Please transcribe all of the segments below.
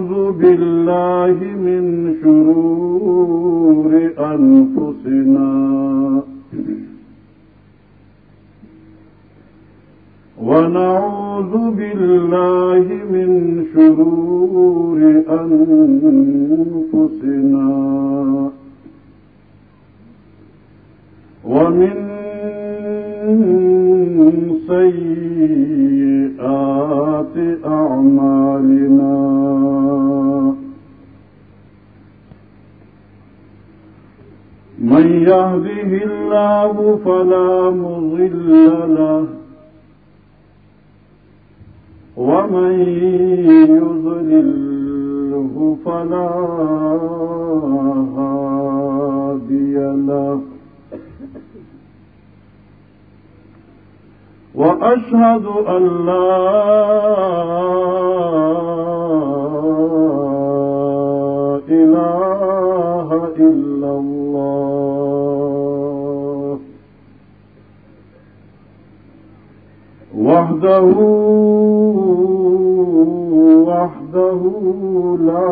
بالله من شرور أنفسنا ونعوذ بالله من شرور أنفسنا ومن سيئات أعمالنا من يهده الله فلا مضل له ومن يضلله فلا هادي له وأشهد أن لا وحده وحده لا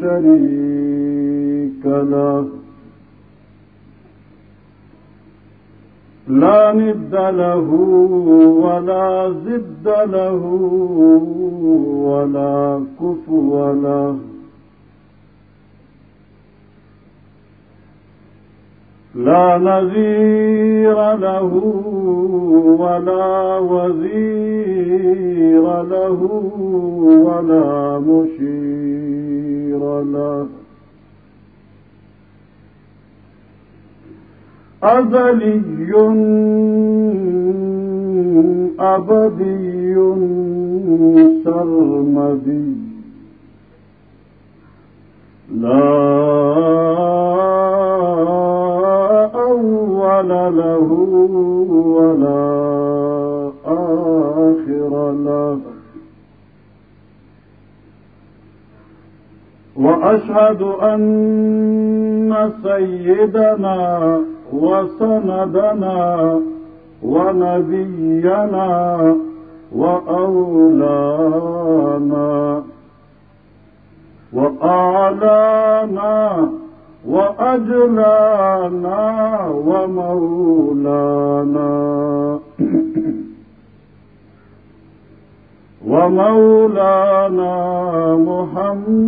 شريك له. لا ند له ولا زد له ولا كفو له. لا نذير له ولا وزير له ولا مشير له. أزلي أبدي سرمدي. لا أول له ولا آخر له. وأشهد أن سيدنا وسندنا ونبينا وأولانا وأعلانا وأجلانا ومولانا. ومولانا محمدا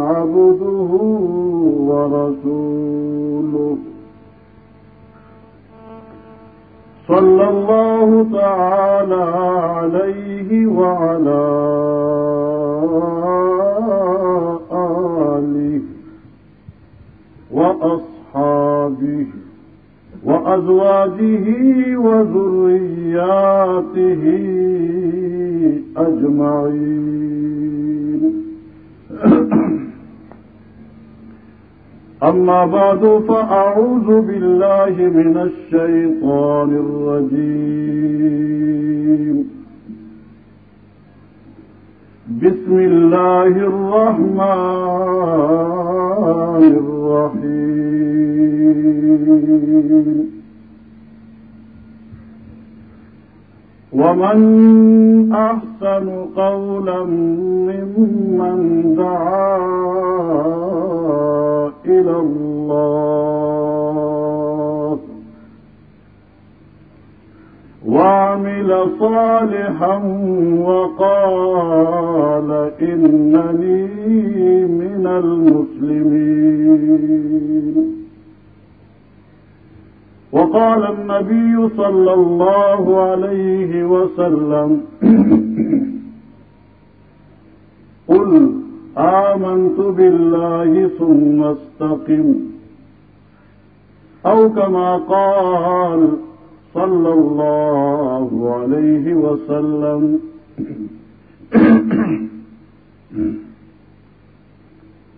عبده ورسوله. صلى الله تعالى عليه وعلى آله وأصحابه وأزواجه وذرياته أجمعين أما بعد فأعوذ بالله من الشيطان الرجيم بسم الله الرحمن الرحيم. ومن أحسن قولا ممن دعا إلى الله. وعمل صالحا وقال إنني من المسلمين وقال النبي صلى الله عليه وسلم قل آمنت بالله ثم استقم أو كما قال صلى الله عليه وسلم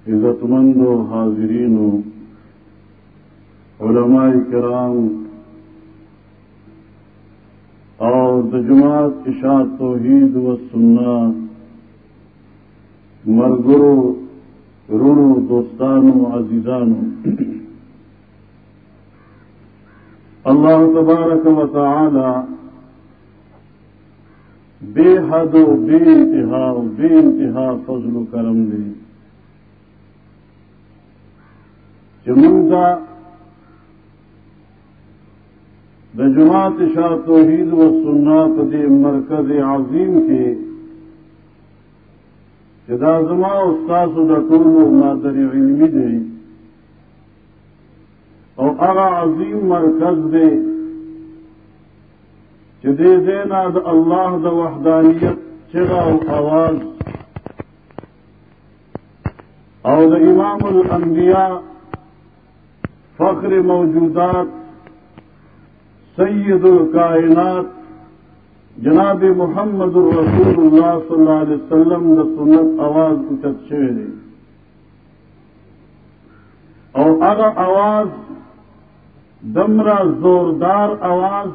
عزت مند و حاضرین و علماء کرام اور دجمات اشاعت توحید و سننا مرگرو رونو دوستانو عزیزانو اللہ تبارک و تعالی بے حد و بے انتہا و بے انتہا فضل و کرم دے۔ چمنگا د جماعت شاہ توحید و سنات دے مرکز عظیم کے جدا زما استاذ د ټولو مادر علمی دی اور اغا عظیم مرکز دے چدے دینا دا اللہ د وحدانیت چرا آواز. اور دا امام الانبیاء فخر موجودات، سید الکائنات، جناب محمد الرسول اللہ صلی اللہ علیہ وسلم دا سنت آواز اچت شعر دی او آواز دمرا زوردار آواز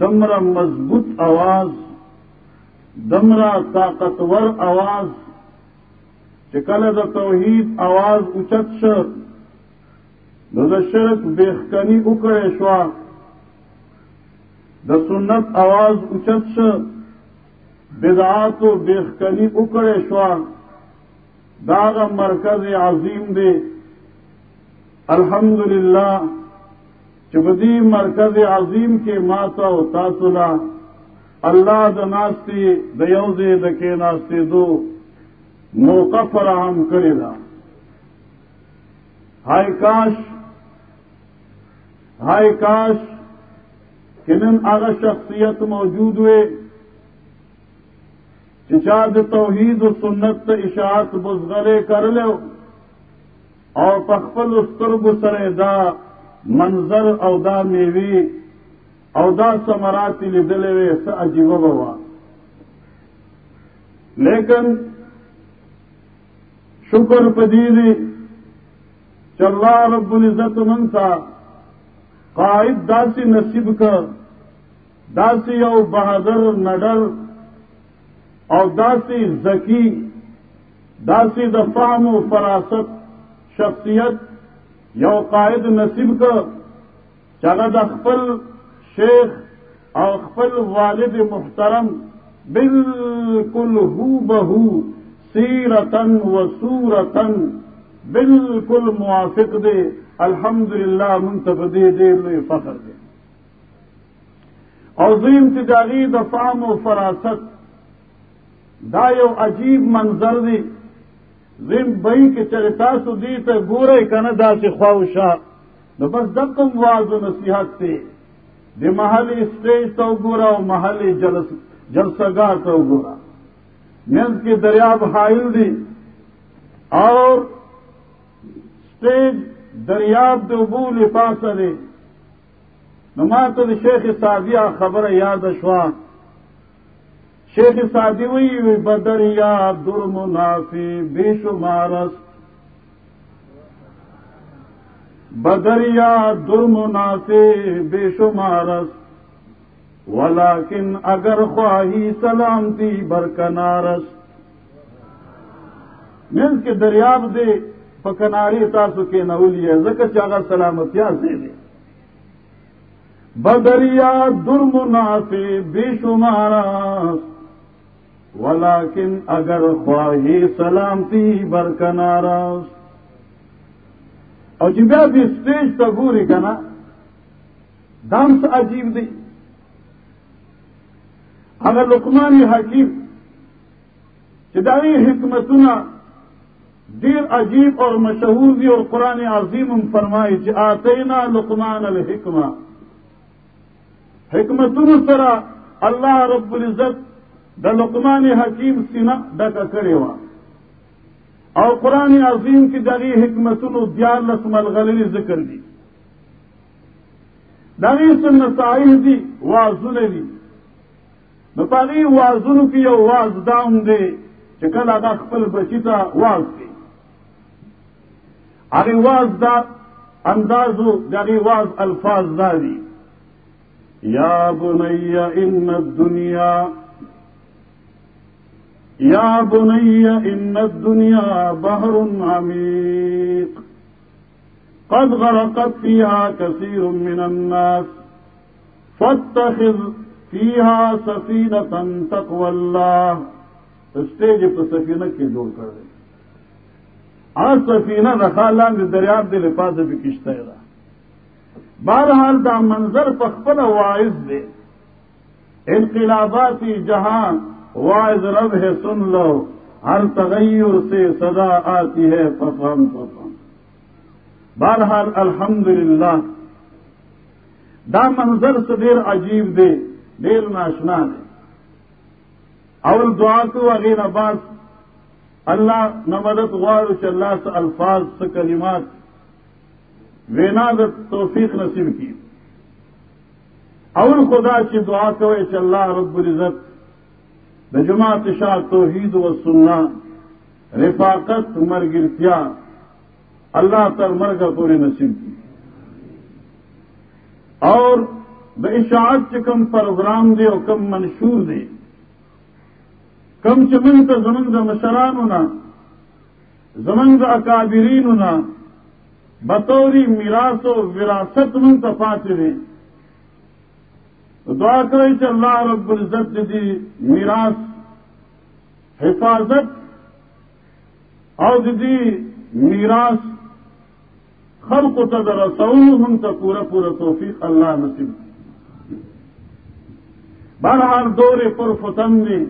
دمرا مضبوط آواز دمرا طاقتور آواز چکل د توحید آواز اچت شر د شرک بیخکنی اکڑے شوا د سنت آواز اچت شر بدعات و بیخکنی اکڑے شوا داغ مرکز عظیم دے الحمد للہ چبدی مرکز عظیم کے ماتا و تاثلا اللہ دناستی دیوز دکے ناستے دو، موقع فراہم کرے گا ہائے کاش ہائے کاش، کنن آغا شخصیت موجود ہوئے چچاد توحید و سنت اشاعت بزغرے کر لو او پخپل استرگ سر دا منظر او دا میوی او دا سمراتی لیدلے وے س عجیب بوا لیکن شکر پدیدی چلا رب العزت منتا قائد داسی نصیب کا داسی او بہادر، نڈر او داسی زکی داسی دفام و فراست شخصیت یو قائد نصیب کا چلد اخفل شیخ اور اخفل والد محترم، بالکل ہو بہو سیرتن و سورتن بالکل موافق دے الحمد للہ منتف دے دے لیے فخر دے۔ عظیم تجاری دفام و فراست، دا یو عجیب منظر دی زم بئی کے چرتا سدی تے گورے کن سے خواہشا نو بس دکم واز و نصیحت تے دے محلی اسٹیج تو گورا و محلی جلس جلسگاہ تو گورا مینس کی دریاب حائل دی اور اسٹیج دریاب دے ابو لفاظ دے نمات شیخ سعدیہ خبر یاد اشوان شیخ سادی ہوئی بدریا در منافی بے شمارس بدریا در منافی بے شمارس ولیکن اگر خواہی سلامتی برکنارس مل کے دریاب دے پکناری تاسو کے نولی ہے، زکر چاگا سلامتیا سے دے بدریا در منافی بے شمارس ولیکن اگر خواہی سلامتی برکناراس اور جب بھی اسٹیج تو گوری کا نا عجیب دی۔ اگر لکمانی حکیم چداری حکمتنا دیر عجیب اور مشہور دی اور قرآن عظیم فرمائی چ آتے نا لکمان الحکمہ۔ حکمتن سرا اللہ رب العزت د لقمان حکیم سینا ڈکا کرے وا۔ اور قرآن عظیم کی داری حکمت الدیان رسم الغلی ذکر دی۔ داری سن سائل دی واضح دی۔ پاگی وازن کی او واز دام دے چکل ادا خپل بچی تا واز کی اگی واز دا اندازو جاگی واز الفاظ داری یا بنی، ان الدنیا یا بنی ان الدنیا بحر عمیق قد غرقت فيها كثير من الناس. فاتخذ فيها سفينة تقوى الله. اسٹیج پہ سفینہ کے جوڑ کر دے. آج سفینہ رکھا لان دریاب دے لپاس بھی کشتہ رہا بہرحال دا منظر پخپل واعظ دے. انقلاباتی جہاں واعظ رب ہے سن لو، ہر تغیر سے سزا آتی ہے پفہم پفہم بہرحال الحمد للہ دا منظر سے دیر عجیب دے، دیر ناشنا دے۔ اول دعا کو اگین عباس اللہ نہ مدد اللہ سے الفاظ سے کلمات، وینا توفیق نصیب کی۔ اول خدا کی دعا کو اللہ رب العزت بجماعت شاہ توحید و سننا رفاقت مر گرتیا اللہ تر مر کا پورے نصیب کی۔ اور بے اشاعت کم پروگرام دے اور کم منشور دے۔ کم چمن کا زمن کا مشران ہونا زمن کا اکابرین ہونا، بطوری میراث و وراثت من تفاط دے۔ دعا کرے کہ اللہ رب العزت دی میراث، حفاظت اور دی میراث خلق تدرسوهم کا پورا پورا توفیق اللہ نصیب بہرحال دور پر فتن نے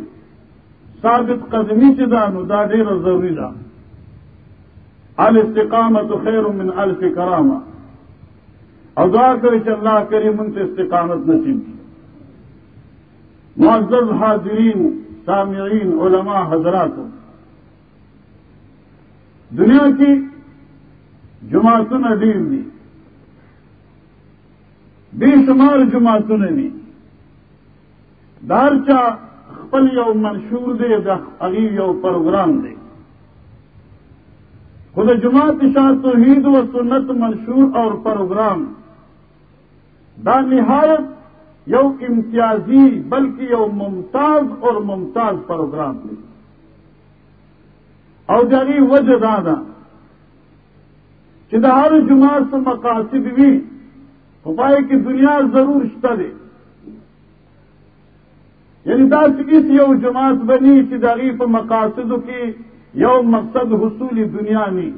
ثابت قدمی سے دانو دا ډیر ضروری دا۔ الاستقامت خیر من الف کرامہ۔ اور دعا کرے کہ اللہ کریم ان سے استقامت نصیب کی۔ معزز حاضرین، سامعین، علماء، حضرات۔ دنیا کی جماعتوں ډیر دي بے شمار جماعتونه دي دارچا خپل یو منشور دی د هغه یو پروګرام دی خو د جماعت شاه توحید و سنت منشور اور پروګرام دا نهایت یو امتیازی، بلکہ یو ممتاز اور ممتاز پروگرام دی او دغه وجه دا ده کہ ہر جماعت سے مقاصد بھی خپائے کی دنیا ضرور دے۔ یعنی داس اس یو جماعت بنی کہ دریف مقاصد کی یو مقصد حصول دنیا نہیں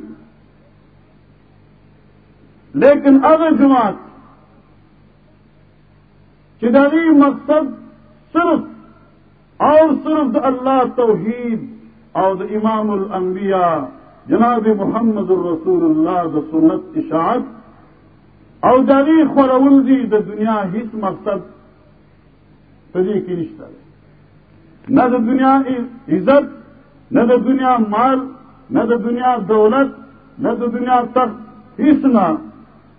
لیکن اگر جماعت چداری مقصد صرف اور صرف اللہ توحید اور امام الانبیاء جناب محمد الرسول اللہ د سنت اشاعت او داری خورول دی د دنیا ہس مقصد پدی کی رشتہ ہے۔ نہ د دنیا عزت، نہ د دنیا مال، نہ د دنیا دولت، نہ د دنیا تخت ہس نہ،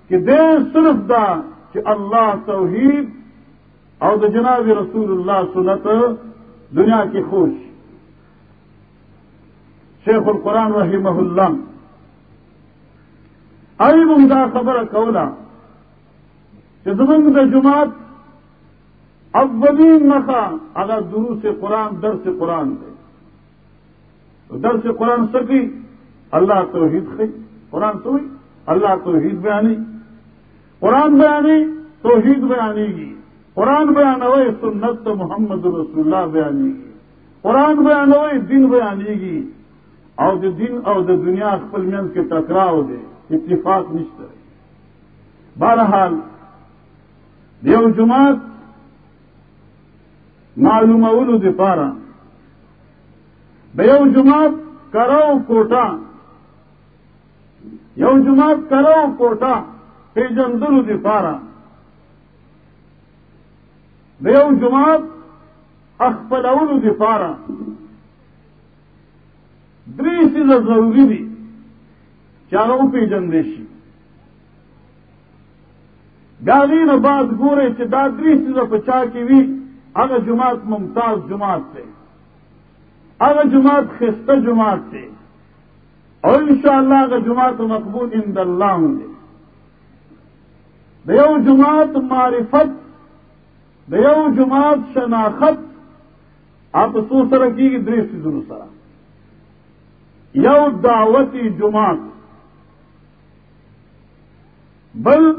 کہ دے صرف دا کہ اللہ توحید اور د جناب رسول اللہ سنت، دنیا کی خوش۔ شیخ القرآن رحمہ اللہ۔ ای ممدا خبر کولا کہ زمن د جماعت اولین نخا اگر درو سے قرآن در سے قرآن دے۔ تو در سے قرآن سکی، اللہ توحید خی۔ قرآن تو اللہ توحید بیانی۔ قرآن بیانی، توحید بیانی گی۔ قرآن بیان ہوئے سنت محمد رسول اللہ بیانی گی قرآن بیان ہوئے دن بیانی گی۔ او د دین او د دنیا خپل منځ کې ٹکراو دی اتفاق نشته بہرحال دیو جماعت معلومولو د پاره به یو جماعت کرو کوټه یو جماعت کرو کوټه پیجندلو د پاره به یو جماعت اخپلولو د پاره دری چیز ضروری دی چاروں پہ جندیشی گالی نہ بات گورے چدا دری چیز پچا کی بھی اگر جماعت ممتاز جماعت سے اگر جماعت خستہ جماعت سے اور انشاءاللہ اگر جماعت مقبول ان اللہ ہوں گے دیو جماعت معرفت دیو جماعت شناخت آپ سو سر کی دریس ضرور سرا۔ یو دعوتی جماعت، بل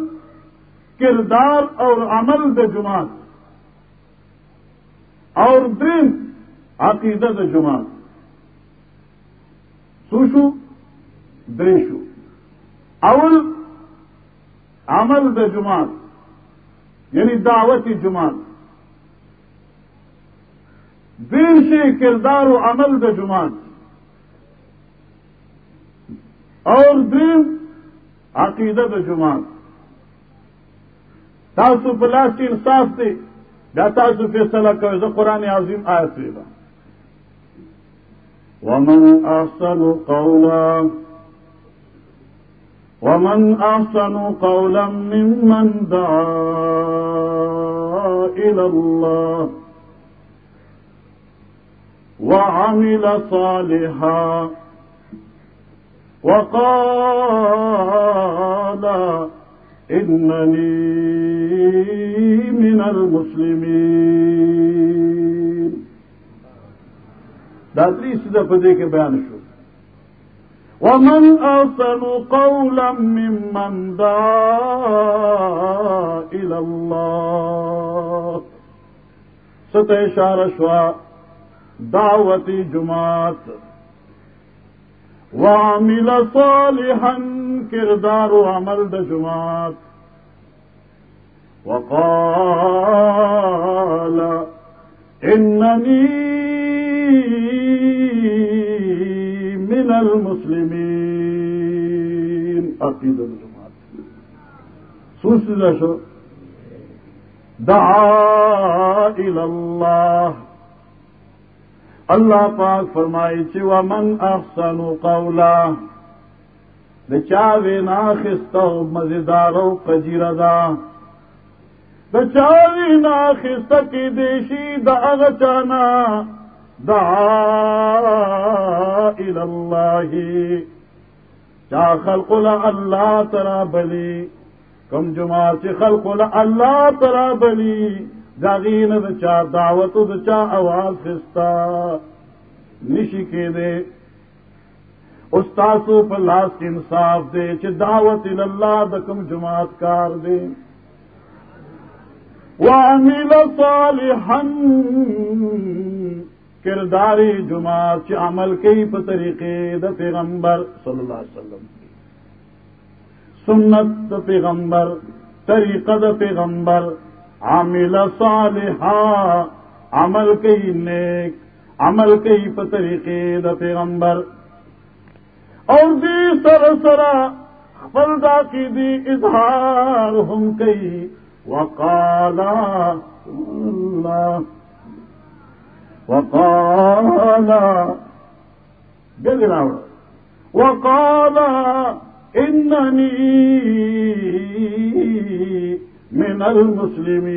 کردار اور عمل د جماعت، اور دن عقیدت جماعت۔ سوشو دریشو اول عمل د جماعت۔ یعنی دعوتی جماعت. دین سے کردار و عمل د جماعت. اور دین عقیدت جماعت. تاسو پلاس کی انصاف تھے یا تاسو فیصلہ کرو تو قرآن عظیم آیت ہوئے ومن احسن قولا ومن احسن قولا ممن دعا الى الله وعمل صالحا وقال إنني من المسلمين۔ داتری سیدھا پدے کے بیان شو ومن أحسن قولا ممن دعا إلى الله ستشار شوا دعوتی جماعت وعمل صالحا کردار و عمل د جماعت وقال انني من المسلمين عقید الجماعت سوچ شو. دعا الى الله اللہ پاک فرمائی چی ومن احسن قولا. د چاوی ناخستو مزیدارو قجیردا د چاوی ناخست کی دیشی دا اغچانا. دعا الاللہ چا خلق اللہ ترا بلی کم جماعت چی خلق اللہ ترا بلی داغین د چا دعوت چا آواز خستا۔ نشی کے دے۔ استاسو پر لاس کے انصاف دے۔ چ دعوت اللہ دکم جماعت کار دے۔ وعمل صالحا۔ کرداری جماعت چ عمل کئی په طریقے د پیغمبر صلی اللہ علیہ وسلم سنت د پیغمبر، طریقہ د پیغمبر عامل صالحا عمل کئی نیک، عمل کئی پطریقے دا پیغمبر۔ اور دی سر سرا فلدا کی دی اظہار ہم کئی، وقالا اللہ وقالا بے گراوڑ وقالا اننی من المسلمین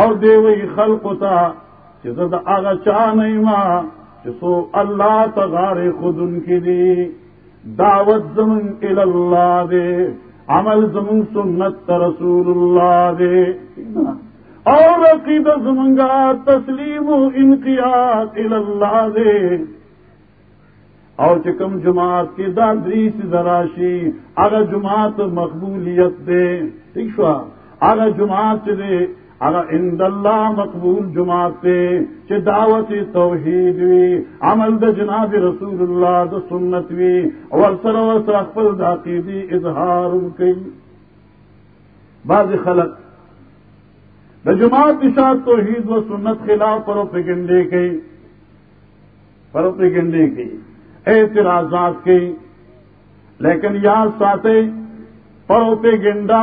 اور دے وہی خلق تھا جسد آگا چاہ نہیں ماں جسو اللہ تغار خود ان کی دی. دعوت زمن اللہ دے، عمل زمن سنت رسول اللہ دے. اور عقید زمنگا تسلیم و انقیاد اللہ دے۔ اور چکم جماعت کی دادری سے ذراشی اگر جماعت مقبولیت دے۔ ٹھیک شو؟ اگر جماعت دے اگر اند اللہ مقبول جماعت دے۔ چ دعوت توحید وی، عمل د جناب رسول اللہ د سنت وی۔ اور سر و سر اقبل داقیدی اظہار کی بعض خلق د جماعت اشاعت توحید و سنت خلاف پرو پگنڈے کی پرو پگنڈے کی، اعتراضات کی، لیکن یا ساتھے پڑوتے گنڈا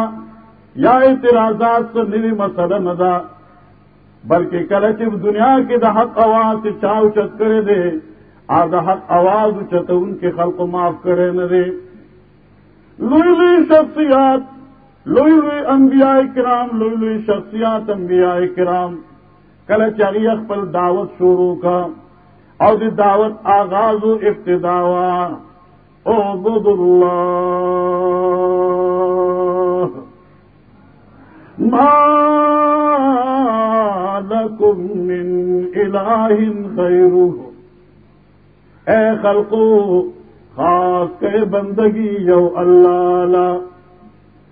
یا اعتراضات سے نیلی مسئلہ ندا بلکہ کلچ دنیا کے دا حق آواز سے چاو چت کرے دے آ دا آواز چت ان کے خلق معاف کرے نہ دے۔ لوئی لوئی شخصیات لوئی لوئی انبیاء کرام، لوئی لوئی شخصیات انبیاء کرام۔ کل چاہیے پل دعوت شروع کا اور دی دعوت آغاز و ابتدا او بد اللہ لکم من الہ غیرہ اے خلقو، خاص کے بندگی یو اللہ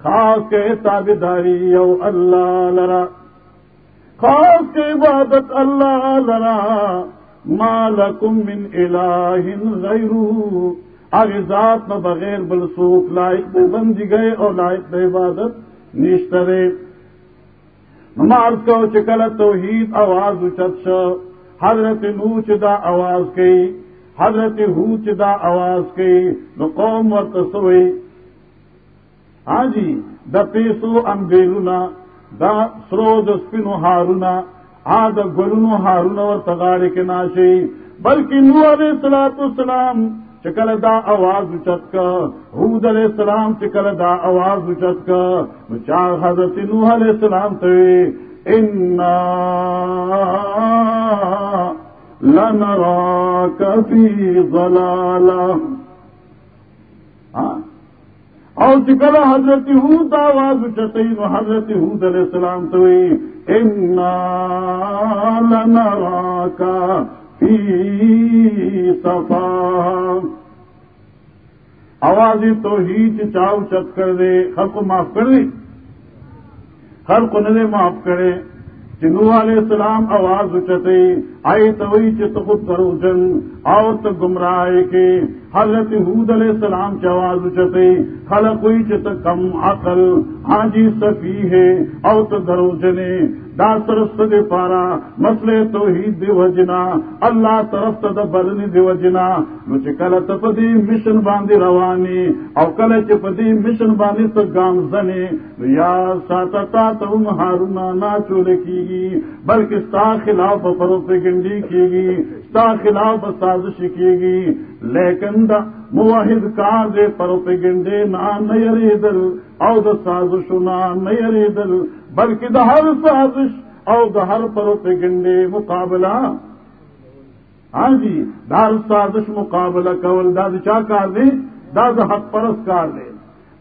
خاص کے تابداری یو اللہ لرا، خاص کے عبادت اللہ لرا مالکم من الہ غیرو آگے ذات نہ بغیر بلسوک لائق دے بندی گئے اور لائق دے عبادت نیشترے نماز کو چکل توحید آواز اچھا اچت حضرت نوچ دا آواز کئی حضرت ہوچ دا آواز کئی نو قوم و تصوی ہاں جی د پیسو امبیلونا دا سرو د سپینو ہارونا آ د گلونو ہارونا اور تغاڑے کے ناشی بلکہ نو علیہ السلام السلام چکل دا آواز اچت کا، حود علیہ السلام چکل دا آواز اچت کا چار حضرت نوح علیہ السلام تے ان لنراك في ضلالة. ہاں؟ اور چکر حضرت ہود آواز چتئی نو حضرت ہود علیہ السلام تو لنراك في صفا. آواز تو ہی چاؤ چت کر دے، ہر کو معاف کر دے۔ ہر کو نلے معاف کرے۔ چنو علیہ السلام آواز اچتے آئے توئی چت خود کرو جن آؤ تو گمراہ کے۔ حضرت حود علیہ السلام کی آواز اچتے خلق ہوئی چت کم عقل۔ ہاں جی سفی ہے او تو درو جنے۔ دا سرست دے پارا مسئلے توحید دی وجنا۔ اللہ طرف تا بدنی دی وجنا۔ نو کل تا پدی مشن باندی روانی او کل چه پدی مشن باندی تا گام زنی نو یا ساتا تا تا ام حارونا نا چولے کی بلکہ ستا خلاف پرو پہ کی گی ستا خلاف سازش کی گی۔ لیکن دا موحد کار دے پرو گنڈے نا نیری دل او دا سازشو نا نیری دل بلکہ دا ہر سازش اور دا ہر پرو گنڈے مقابلہ۔ ہاں جی دار سازش مقابلہ کول داد چا کار دے؟ داد حق پرس کار دے۔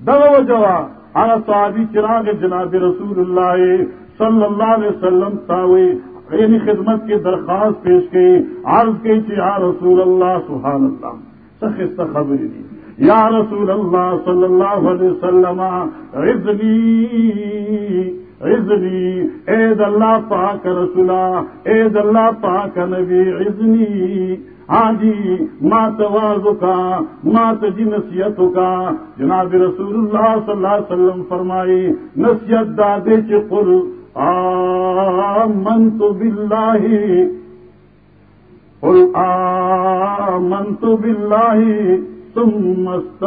دو جوا ہر صحابی چراغ جناب رسول اللہ صلی اللہ علیہ وسلم تاوی یعنی خدمت کی درخواست پیش کی، عرض کی چی یا رسول اللہ، سبحان اللہ، سخت خبری دی۔ یا رسول اللہ صلی اللہ علیہ وسلم، عزنی عزنی اید اللہ پاک رسولا اید اللہ پاک نبی، عزنی۔ ہاں جی مات واز کا مات جی نصیحت کا جناب رسول اللہ صلی اللہ علیہ وسلم فرمائی، نصیحت دادے چل آمنت باللہ، قل آمنت باللہ، ثم است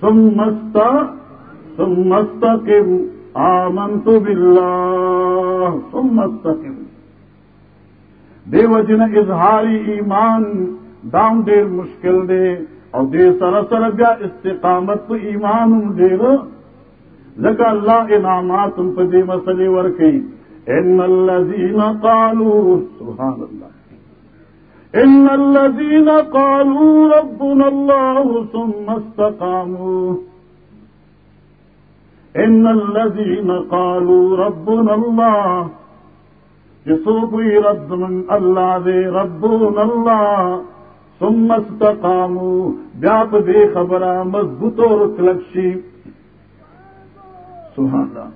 ثم است، ثم استقم، آمنت باللہ، ثم استقم. دیو جن اظہاری ایمان، دام دیر مشکل دے، اور دے سر سر بیا استقامت ایمان دیر لگا اللہ انعامات تم پہ دے مسئلے ورکی ان الذین قالوا سبحان اللہ ان الذین قالوا ربنا الله ثم استقاموا۔ ان الذين قالوا ربنا الله جسو کوئی رب من اللہ دے، ربنا اللہ۔ ثم استقاموا۔ بیاپ دے خبرہ مضبوط اور کلکشی سبحان اللہ.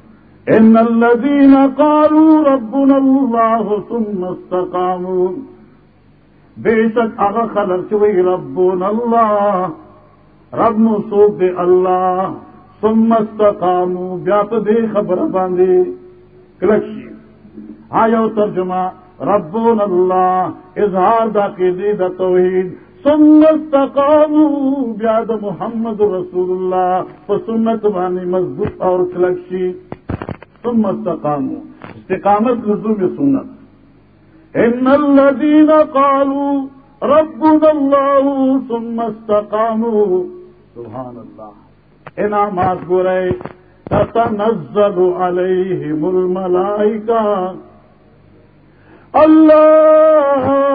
ان الذين قالوا ربنا الله ثم استقاموا. بے شک اغا خلق چوئی ربنا اللہ. رب نصوب دے اللہ. ثم استقاموا. بیاپ دے خبر باندے کلکشی. آیو ترجمہ ربون اللہ. اظہار دا قیدی دا توحید. بیاد محمد رسول اللہ پر سنت بانی مضبوط اور کلکشی ثم استقاموا. استقامت لزوم سنت. ان الذين قالوا ربنا الله ثم استقاموا. سبحان اللہ انعامات گو رہے تتنزل عليهم الملائكة الله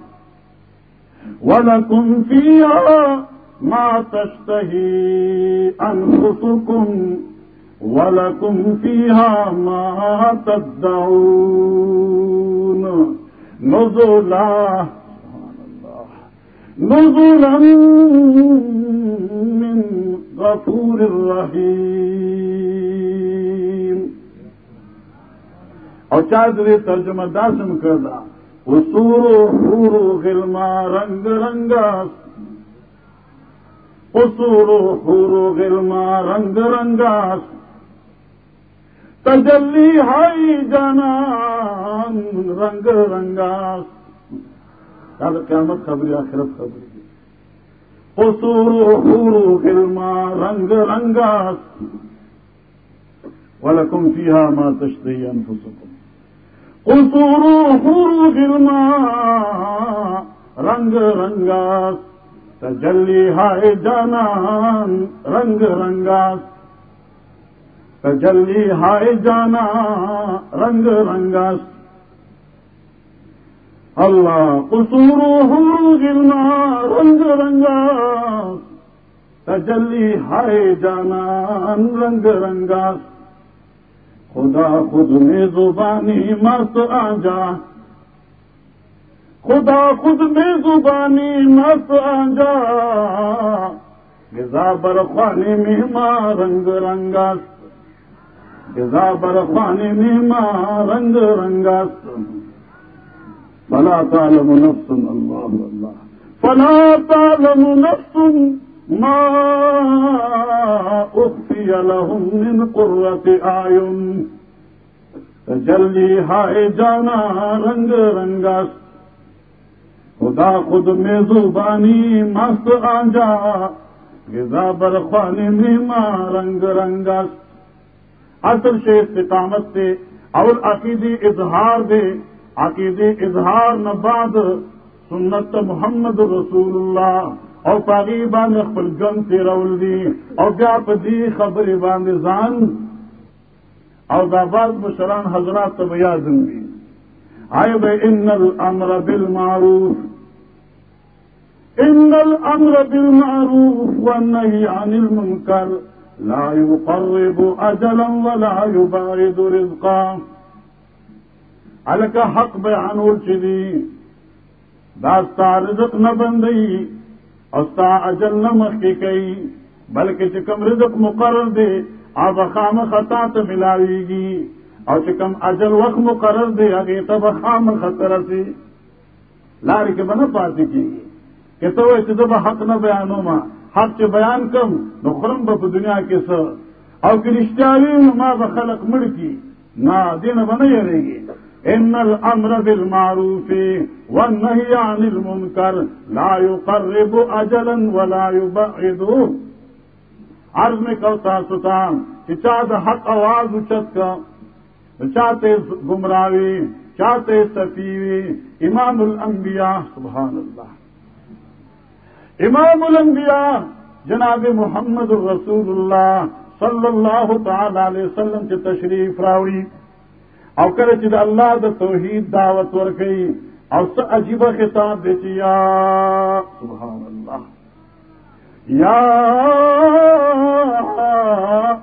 ولكم فيها ما تشتهي أنفسكم ولكم فيها ما تدعون نزلا نزلا من غفور رحيم. اور چاہے تو یہ ترجمہ داسم کرنا اصور حور غلما رنگ رنگا. اصور حور غلما رنگ رنگاس تجلی ہائی جانا رنگ رنگاس قیامت خبری آخرت خبری قصور حور غلما رنگ رنگاس ولکم فیہا ما تشتہی انفسکم قصور حور غلما رنگ رنگاس، تجلی ہائے جانا رنگ رنگاس۔ تجلی ہائے جانا رنگ رنگس اللہ، قصور گرنا رنگ رنگا تجلی ہائے جانا رنگ رنگا خدا خود میں زبانی مست آ جا خدا خود میں زبانی مست آ جا گزا برفانی میں ماں رنگ رنگا۔ جزا برفانی نیما رنگ رنگا۔ فلا تعلم نفس اللہ اللہ۔ فلا تعلم نفس ما اخفی لهم من قرة آئین تجلی ہائے جانا رنگ رنگا خدا خود میں زبانی مست آنجا. گزا برفانی نیما رنگ رنگا اصل سے استقامت سے، اور عقیدی اظہار دے. عقیدی اظہار نباد سنت محمد رسول اللہ. اور پاگی باندھ اخبر جن سے رول دی اور جاپ دی خبر باندھ زان اور داباد مشران حضرات بیا زندگی آئے بے ان الامر بالمعروف؟ ان الامر بالمعروف والنهي عن المنكر لا يقرب أجلا ولا يبعد رزقا. الکا حق بیانول چدی داستا رزق نہ بندئی استا اجل نہ مخی کئی، بلکہ چکم رزق مقرر دے، آب خام خطا تو ملاوی گی۔ اور چکم اجل وقت مقرر دے، اگے تب خام خطر سی لاری کے بنا پاتی کی۔ کہ تو ایسے حق نہ بیانوں ماں حق کے بیان کم، نو خرم بپ دنیا کے سر اور کہ رشتہ ماں بخلق مڑ کی نہ دن بنے رہے گی۔ ان الامر بالمعروف والنهي عن المنكر لا يقرب اجلا ولا يبعد. عرض میں کرتا سلطان کہ چاہتے حق آواز اچت کا چاہتے گمراہی چاہتے سفیوی امام الانبیاء، سبحان اللہ. امام الانبیاء، جناب محمد الرسول اللہ صلی اللہ تعالی علیہ وسلم کے تشریف راوڑی اور کرے چد اللہ د توحید دعوت ور گئی اور سب عجیب خطاب دیتی یا سبحان اللہ یا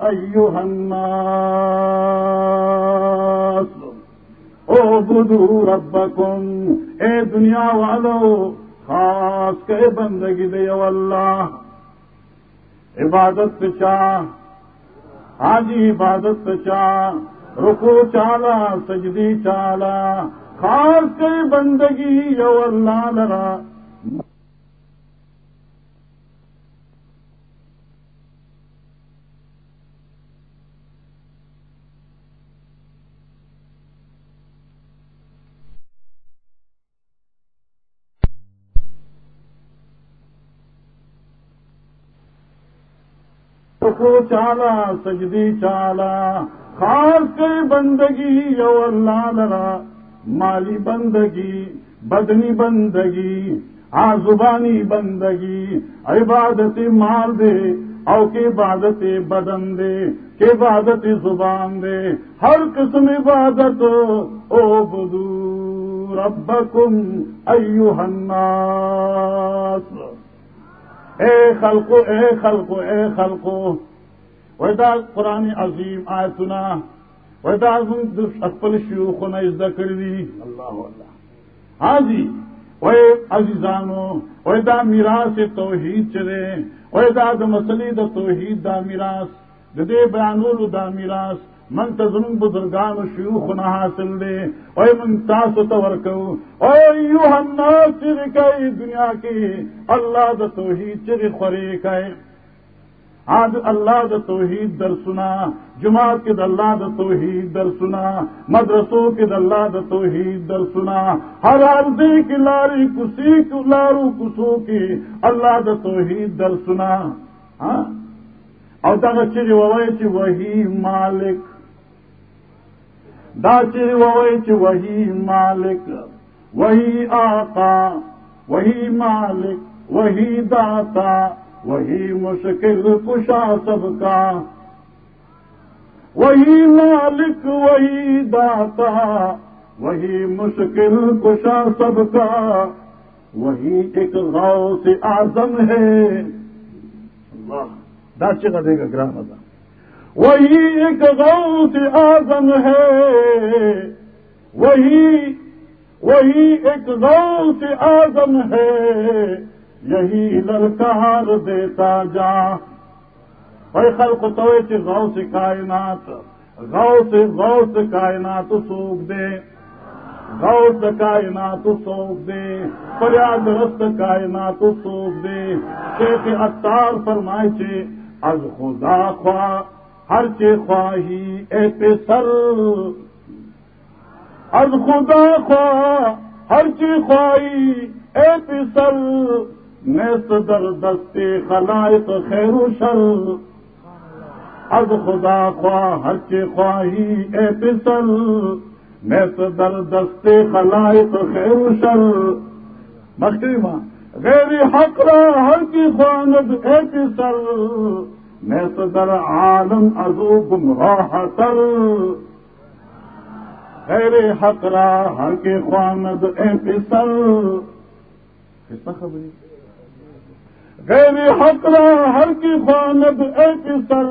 ایوہ الناس او بدو ربکم، اے دنیا والو، خاص کے بندگی دے اللہ. عبادت چاہ، حاجی عبادت چاہ رکو چالا سجدی چالا خاص کے بندگی یو اللہ لرا۔ رکو چالا سجدی چالا خاص کے بندگی، یو اللہ لرا، مالی بندگی، بدنی بندگی آ زبانی بندگی عبادت مال دے، او کی عبادت بدن دے کی عبادت زبان دے۔ ہر قسم عبادت، او بدو ربکم ایوہ الناس۔ اے خلقو اے خلقو اے خلقو ویدا قرآن عظیم آیتنا ویدا اکپل شیوخنا ازدہ کردی. اللہ اللہ. ہاں جی وے عزیزانو وے دا میراث توحید چلے وے دا د مسلی د توحید دا میراث د دې بیانولو دا میراث من ته زمون بزرگانو شیوخ نه حاصل دي او من تاسو ته ورکو. او ایوه الناس چې کوي دنیا کې الله د توحید چې خوري کوي آج اللہ د توحید در سنا، جماعت کے اللہ د توحید در سنا، مدرسوں کے اللہ د توحید در سنا۔ ہر عرضی کی لاری کسی لارو کسو کی اللہ د توحید در سنا۔ ہاں؟ اور دا چری چی وہی مالک۔ دا چری چی وہی مالک۔ وہی آقا، وہی مالک، وہی داتا۔ وہی مشکل کشا سب کا۔ وہی مالک، وہی داتا۔ وہی مشکل کشا سب کا۔ وہی ایک غو سے آزم ہے داچ کا دے گا، گرام ادا وہی ایک غو سے آزم ہے۔ وہی وہی ایک غو سے آزم ہے۔ یہی للکار دیتا جا۔ بھائی خلق تو غو سے کائنات غو سے غو سے کائنات سوکھ دے۔ غو سے کائنات سوکھ دے۔ فریاد رست کائنات سوکھ دے۔ شیخ اتار فرمائے از خدا خواہ ہر چے خواہی، اے پہ سر از خدا خواہ ہر چی خواہی، اے پہ سر نیست در دستے خلائق خیر و شر. از خدا خواہ ہر خواہی اے پسل نیست در دستے خلائق خیر و شر. ماں غیر حق را ہر کی خواند اے پسل نیست در عالم ازو گمراہ تر. غیر حق را ہر کی خواند اے پسل کتنا خبری؟ غیر حق را ہر کی خواند ایک سر۔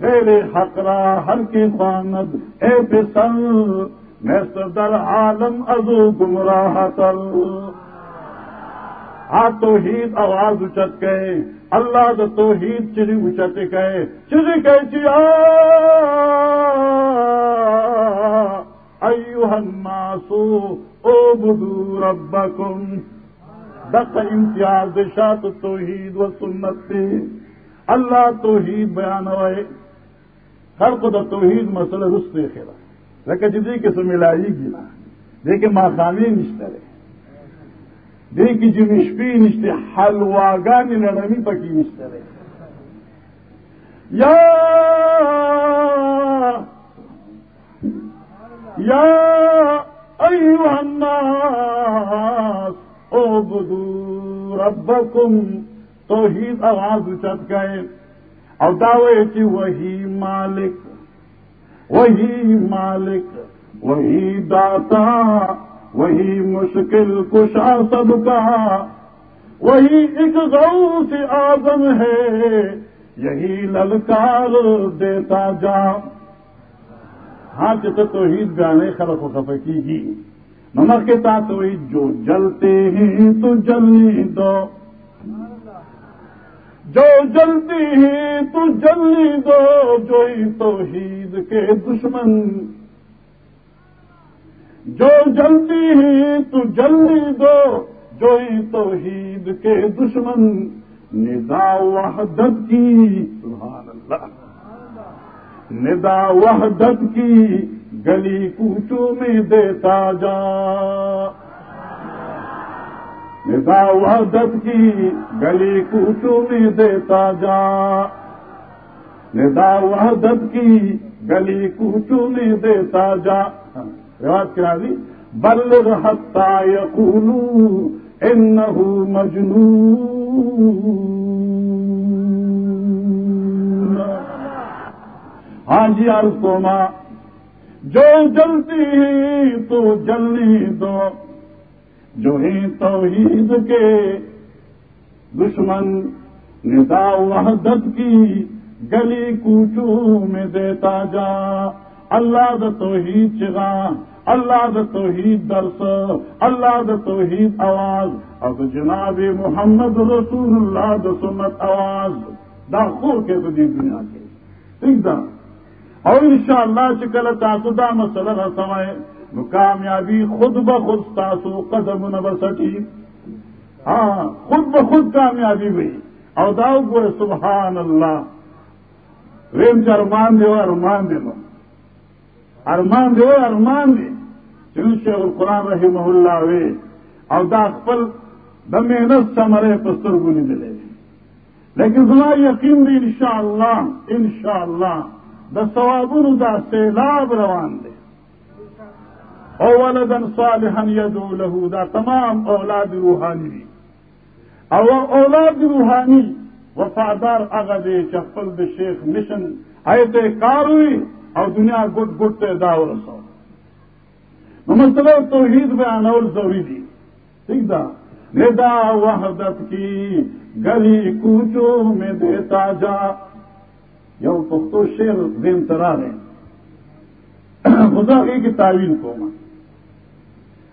غیر حق را ہر کی خواند ایک سر۔ میں صدر عالم ازو گمراہ تر آ توحید آواز اچت گئے اللہ د توحید چری اچت گئے چری گئے چیا جی ایوہ الناس، او بدو ربکم۔ دق امتیاز شاط توحید و سنت سے اللہ توحید بیان ہوئے۔ ہر کو توحید مسئلہ رستے خیرا لیکن جدی کے سو ملائی گی نا دیکھے ماخامی نشتے رہے دیکھی جو نشپی نشتے حلواگانی لڑمی پکی نشتے رہے یا یا ایوہ الناس او ربکم. توحید آواز اچت گئے اور دعوے کی وہی مالک. وہی مالک. وہی داتا. وہی مشکل کشا سب کا وہی ایک غو سے آزم ہے. یہی للکار دیتا جا. ہاں جیسے توحید گانے خلق و خفقی کی نمک کے ساتھ ہوئی جو جلتے ہیں تو جلنی دو۔ جو جلتی ہیں تو جلنی دو، جو توحید کے دشمن۔ جو جلتی ہیں تو جلنی دو، جو توحید کے دشمن۔ ندا وحدت کی، سبحان اللہ۔ ندا وحدت کی گلی کوچوں میں دیتا جا ندا وحدت کی گلی کوچو میں دیتا جا ندا وحدت کی گلی کوچو میں دیتا جا رواج کیا دی بلغ حتا یقولو انہو مجنون۔ ہاں جی ارسوما جو جلتی تو جلنی دو، جو ہی توحید کے دشمن ندا وحدت کی گلی کوچو میں دیتا جا۔ اللہ د توحید چگا، اللہ د توحید درس، اللہ د توحید آواز۔ اب جناب محمد رسول اللہ د سنت آواز داخور کے جی دنیا کے۔ ٹھیک دا؟ اور انشاءاللہ چکل تاسو دا مسئلہ سمائے نو کامیابی خود بخود تاسو قدم نہ بسٹی ہاں خود بخود کامیابی ہوئی۔ او داؤ گور سبحان اللہ ریم چ ارمان دے ارمان دے لو ارمان دے ارمان دے چل شیخ القرآن رحمہ اللہ وے او دا خپل د محنت سمرے پستر گنی دلے۔ لیکن زما یقین دی انشاءاللہ انشاءاللہ۔ د ثوابونو دا سیلاب روان دے او ولدن صالحا یدعو له، دا تمام اولاد روحانی دی او اولاد روحانی وفادار هغه دی چې خپل د شیخ مشن ایته کار وي او دنیا ګډ ګډ ته دا ورسو نو مسله توحید بیانول ضروری دي. ٹھیک دا ندا وحدت کی گلی کوچو میں دیتا جا یو پختو شیر دین ترا رہے خدا کی تعویل کو ماں.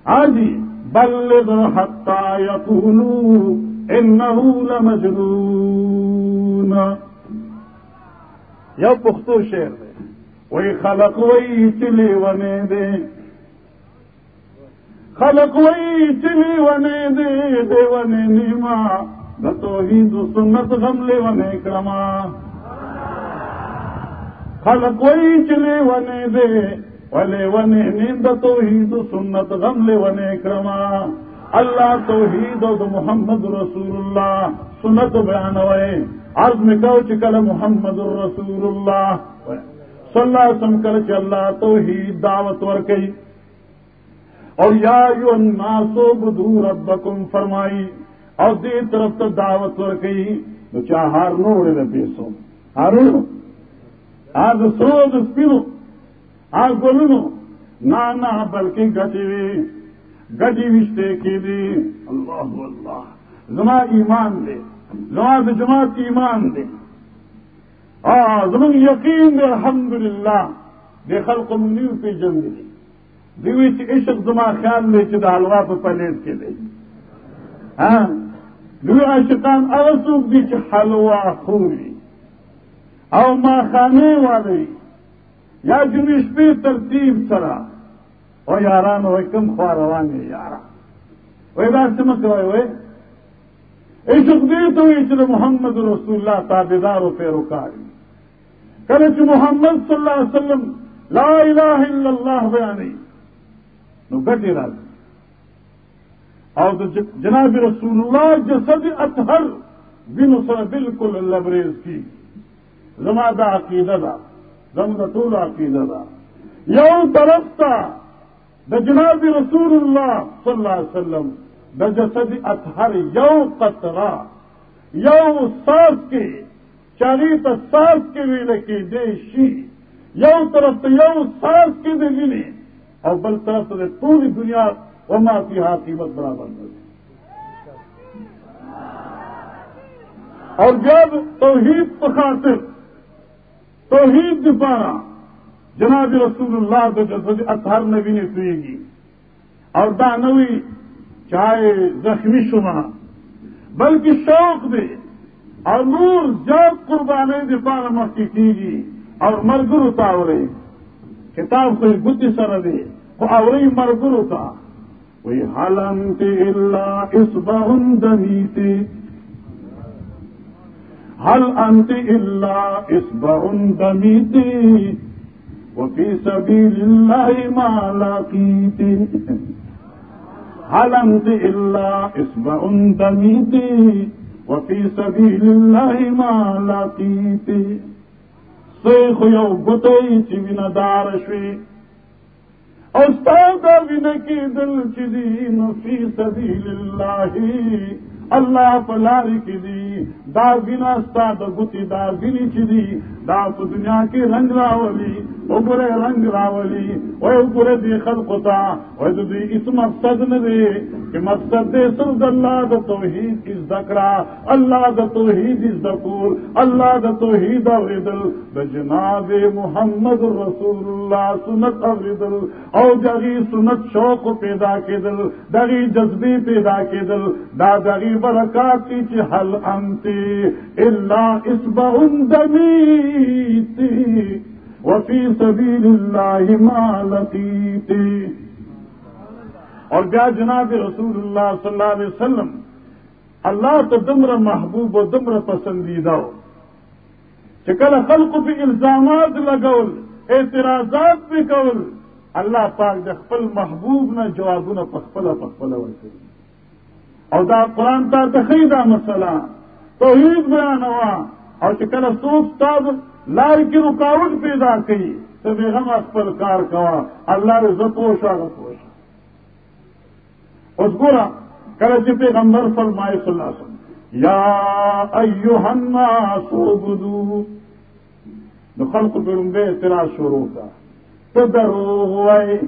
آجی، بلغ حتی یقولو انہو لمجنون. یو پختو شیر دے. وہی خلق وہی چلی ونے دے. خلق وہی چلی ونے دے دے ونے نیما. توحید سنت غم لے ونے کرما. خلق وہی چلی ونے دے ولے ونے نیند توحید سنت غم لے ونے کرما۔ اللہ توحید و محمد رسول اللہ، سنت بیان ہوئے۔ آج میں کہو چکل محمد رسول اللہ۔ صلی اللہ علیہ وسلم کر چ اللہ توحید دعوت ور کئی۔ اور یا یو الناسو بدو ربکم، فرمائی۔ اور دی طرف تو دعوت ور کئی۔ تو چاہ ہار نو اڑے پیسو ہارو آج سوز پیرو آج بولو نہ بلکہ گٹی ہوئی گٹی وشتے کی دی. اللہ اللہ. زما ایمان دے. زما جماعت کی ایمان دے. آ زمن یقین دے الحمد للہ دے خلق منیر پہ جنگ دی دیوی چی عشق زما خیال لے چی دا پہ پلیٹ کے دے. ہاں؟ دوی عاشقان ارسوک دی چی حلوا خوری. او ما خانے والے، یا جنوش پہ ترتیب سرا. او یاران ہوئے، کم خواہ روان ہے یارا وہ بات سمجھ ہوئے ہوئے؟ عشق دی تو محمد رسول اللہ تابدار و پیروکاری. کرے چ محمد صلی اللہ علیہ وسلم لا الہ الا اللہ بیانی. نو گٹی راز. اور جناب رسول اللہ جسد اطہر بن سر بالکل لبریز کی. زمادہ عقیدہ دا زم دا طول عقیدہ دا یو طرف تا د جناب رسول اللہ صلی اللہ علیہ وسلم د جسد اطہر یو قطرہ یو ساس کے چالی تا ساس کے ویلے کی دیشی یو طرف تو یو ساس کے دے ملی اور بل طرف تو پوری دنیا وما کی ہاتھ برابر کر اور جب توحید پخاطر توحید دفاع جناب رسول اللہ کو جسد اطہر نبی نے سوئے گی۔ اور دانوی چاہے زخمی شما۔ بلکہ شوق دے۔ اور نور جب قربانے دفاع مکی کی گی۔ اور مرگر اتاورے کتاب کوئی بدھ سر دے۔ وہ اوری مرگر اتا۔ وہی حالانت اللہ اس بہندنی سے حل انت اللہ اس بہندنی تھی وفي سبيل الله ما لقيت. حالنت اللہ اس دمیتی وفی سبیل اللہ ما تی سیخ یو گتوی چی ویندار شوی. استاد وین کی دل چی دین فی سبیل اللہ. اللہ پلاری کی دی دا گنا ستا دا گتی دا گنی چی دی دا دنیا کې رنگ راولي وګوره رنگ راولي او وګوره دې خلق تا او دې اس مقصد نه دی چې مقصد دې صرف الله د توحید از ذکر الله د توحید از ذکر الله د توحید اوریدل د جناب محمد رسول الله سنت اوریدل او دغه سنت شوق پیدا کېدل دغه جذبه پیدا کېدل دا دغه برکات چې حل انت الا اسبع دمی۔ وفی سبیل اللہ ما لقیتی اور بیا جناب رسول اللہ صلی اللہ علیہ وسلم، اللہ تو دمر محبوب و دمر پسندیدہ ہو. چکل خلق پہ الزامات لگول، اعتراضات پہ قول اللہ پاک خپل محبوب نہ جواب نہ پخپلا پخپلا ورکړي او دا قرآن تا تخیدا مسئلہ، توحید بیان ہوا. اور چکل سوچ تاب لار کی رکاوٹ پیدا کی، تو بے ہم اسپل کار کوا۔ الله اللہ نے زپوشا رپوشا اس گورا کرچ جی پیغمبر فرمائے صلی اللہ علیہ وسلم، یا ایوہ الناس عبدو نو خلق پر انبے اعتراض شروع کا۔ تو دروغ ہوئے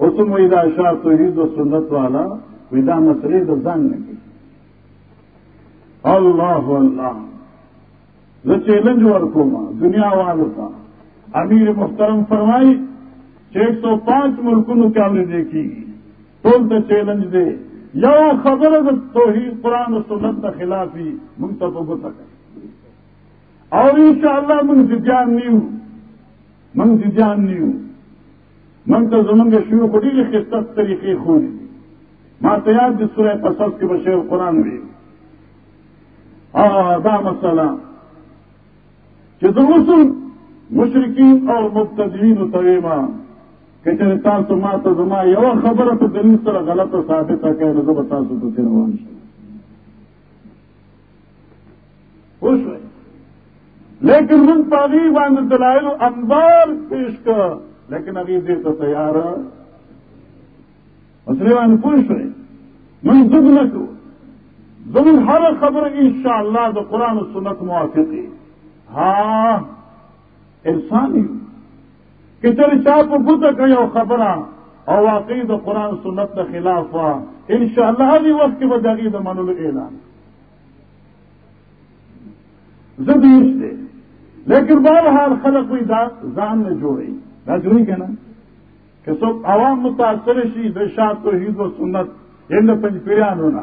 حسن ویدا شاہ توحید و سنت والا ویدا مسئلے تو زن نہیں اللہ اللہ. زه چیلنج ورکوم دنیا والوں کا. امیر محترم فرمائی، چھ ایک سو پانچ ملکوں کیا نے دیکھی؟ ٹول تو چیلنج دے؟ یا خبر توحید، قرآن و سنت کے خلاف ہی منگ تب تک اور ان شاء اللہ منگ جان نہیں ہوں. منگ جان نہیں ہوں. منگ تو زمنگ شروع کو ڈی قسط طریقے خون ماں تیار جس سورہ پسند کے بشیر قرآن بھی ہاں دا مسئلہ کہ رسول مشرقین اور مبتدین طویما کہ چلے تاسو ما تو زما یو خبر تو دلیل سره غلط ثابت ہے کہ رضا بتا سو تو تیر روان خوش لیکن من پاگی باندھ دلائل انبار پیش کر لیکن ابھی دیر تو تیار مسئلے وان پوچھ رہے من زد نہ زمین ہر خبر انشاءاللہ تو قرآن و سنت موافقی ہاں انسانی کہ چل چاپ بت گئی خبر اور واقعی تو قرآن سنت کے خلاف ہوا ان شاء اللہ ہر وقت کی وجہ کی تو من اعلان۔ زدیش دے لیکن بہرحال خلق ہوئی زان نے جوڑی نہ جوڑی کہنا کہ سب عوام متاثر شی دیشات تو عید و سنت ان پنج پیران ہونا۔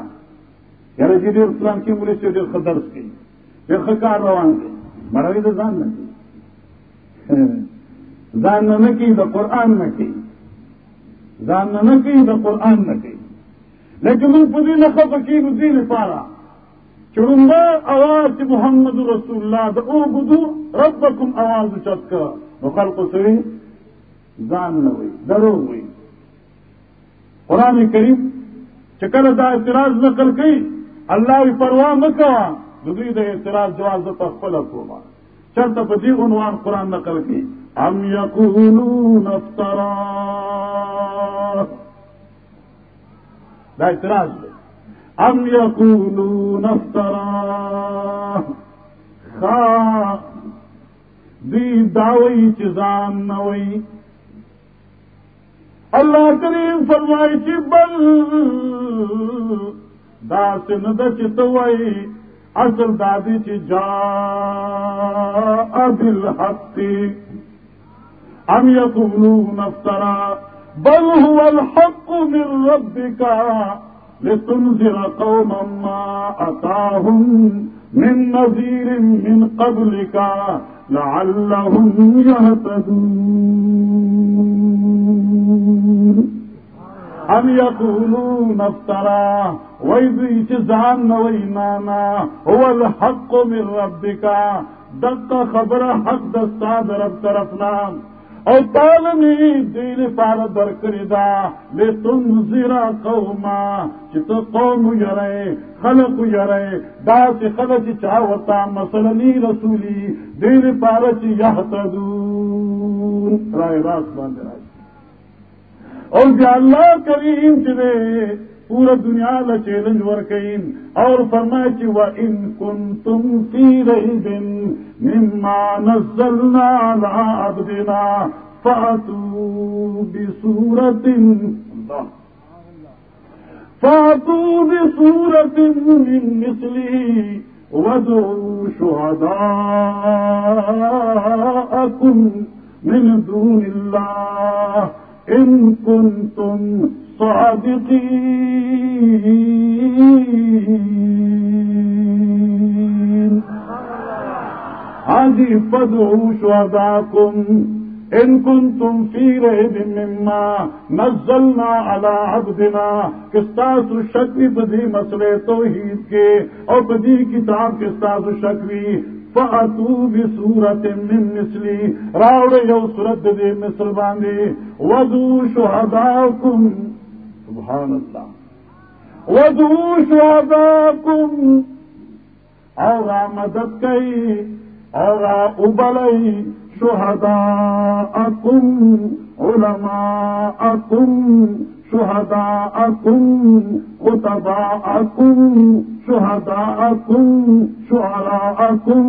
یار جی ډیر اسلام کی ملی سے درس کی یہ خکار روان گئی مروی تو ځان نه کی۔ ځان نه کی د قران نه کی۔ ځان نه کی د قران نه کی۔ لیکن موږ په دې نه خپه کیږو دې لپاره چې چړمبا اواز محمد رسول الله د او بدو ربکم اواز چت کا نو خلق سوي ځان نه وي درو وي قران کریم چې کله دا اعتراض نقل کوي کړي الله پروا مکوا دوی د اعتراض جواز د خپل کوما چرته په دې عنوان قران نقل کی ام یقولون افترا. دا اعتراض دی. ام یقولون افترا. خا دی داوی چې ځان نه وي کریم فرمایي چې بل دا څنګه چې توي اصل دادی چی جا ابل بالحق. ام یقولون افترا، بل هو الحق من ربك لتنذر قوما ما اتاهم من نذير من قبلك لعلهم يهتدون ام یقولون افترا وی چ ځان نو ایمانا هو الحق من ربک دغه خبره حق د استاد رب طرفنا اور تعلمی دین پار در کردا لے تم زیرا قوما چت قوم یرے خلق یرے دا سے خلق چاہتا مسلنی رسولی دین پار چ یحتدون رائے راست باندھ رائے اور جو اللہ کریم چلے، پورا دنیا لا چیلنج ورکین اور فرمائے کہ وہ ان کن تم پی رہی دن مما نزلنا على عبدنا فاتوا بسورة فاتوا بسورة من مثله وادعوا شهداءكم من دون الله۔ إن كنتم صادقين. هذه فادعوا شهداءكم. إن كنتم في ريب مما نزلنا على عبدنا. کستاس شکوی بدی مسئلے توحید کے اور بدی کتاب کستاس شکوی فاتو بھی من مثلی راوڑ یو سورت دے مثل باندے. ودو شہداکم سبحان اللہ ودو شہداکم اور مدد کئی اور ابلئی. شہداءکم علماءکم شہداءکم خطباءکم شہداءکم شعراءکم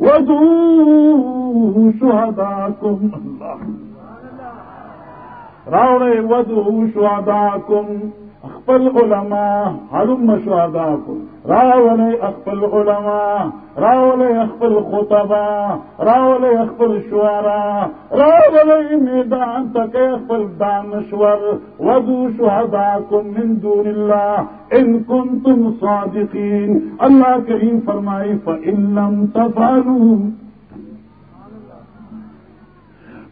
ودو شہداءکم اللہ راوڑے ودو شہدا کم اخبل علماء حلم شہدا کم راولے اخبل علماء، راولے اخبل خطبا راولے اخبل شعرا راولے میدان تک اخبل دانشور۔ ودو شہدا کم من دون اللہ، ان کنتم صادقین۔ اللہ کریم فرمائی، فإن لم تفعلوا۔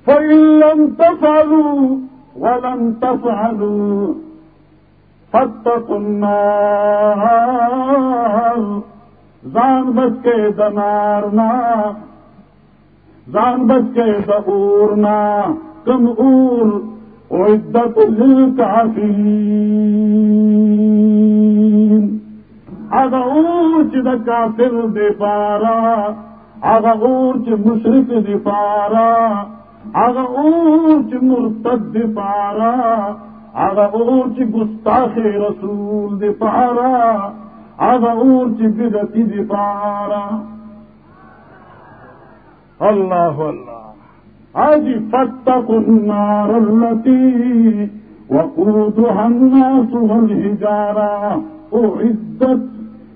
فإن لم تفعلوا ولم تفعلوا۔ فاتقوا النار زان بچ کے دمارنا زان بچ کے دورنا کم اور عدت للكافرين اغا اونچ دا کافر دے پارا اغا اونچ مشرک دے پارا اغا اونچ مرتد دی پارا. اغا اونچ گستاخ رسول دی پارا اغا اونچ بدتی دی پارا اللہ اللہ آج فاتقوا النار التي وقودها الناس والحجارة أعدت